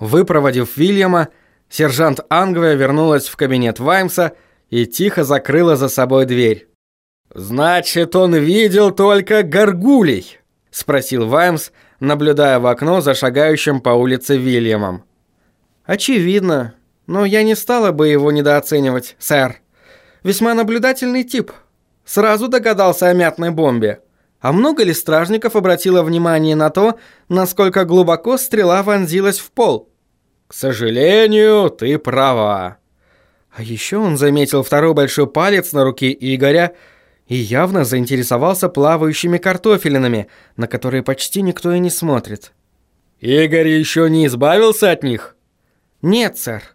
Выпроводив Вильяма, сержант Ангвия вернулась в кабинет Ваймса и тихо закрыла за собой дверь. «Значит, он видел только горгулей?» – спросил Ваймс, наблюдая в окно за шагающим по улице Вильямом. «Очевидно, но я не стала бы его недооценивать, сэр. Весьма наблюдательный тип. Сразу догадался о мятной бомбе. А много ли стражников обратило внимание на то, насколько глубоко стрела вонзилась в пол? К сожалению, ты права. А еще он заметил второй большой палец на руке Игоря и явно заинтересовался плавающими картофелинами, на которые почти никто и не смотрит. Игорь еще не избавился от них? Нет, сэр.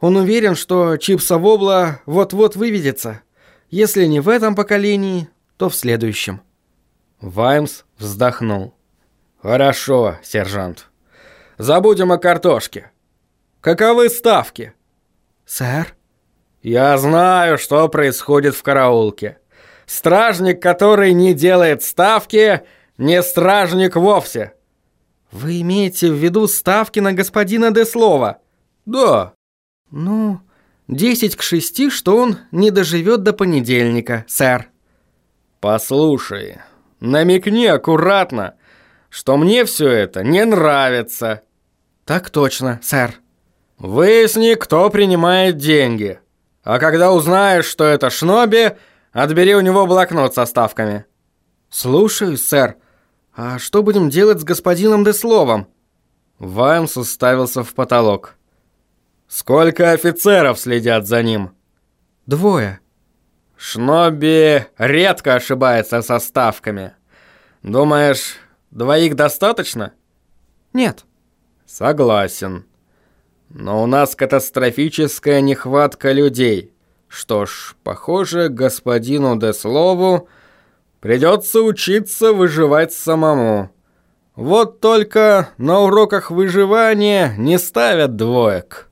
Он уверен, что чипсовобла вот-вот выведется. Если не в этом поколении, то в следующем. Ваймс вздохнул. «Хорошо, сержант. Забудем о картошке. Каковы ставки?» «Сэр?» «Я знаю, что происходит в караулке. Стражник, который не делает ставки, не стражник вовсе». «Вы имеете в виду ставки на господина Деслова?» «Да». «Ну, десять к шести, что он не доживет до понедельника, сэр». «Послушай, намекни аккуратно, что мне все это не нравится». «Так точно, сэр». «Выясни, кто принимает деньги. А когда узнаешь, что это Шноби, отбери у него блокнот со ставками». «Слушаю, сэр. А что будем делать с господином Десловом?» Ваймс уставился в потолок. «Сколько офицеров следят за ним?» «Двое». Шноби редко ошибается со ставками. Думаешь, двоих достаточно? Нет. Согласен. Но у нас катастрофическая нехватка людей. Что ж, похоже, господину Деслову придется учиться выживать самому. Вот только на уроках выживания не ставят двоек.